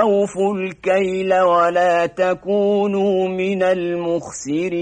أوفوا الكيل ولا تكونوا من المخسرين.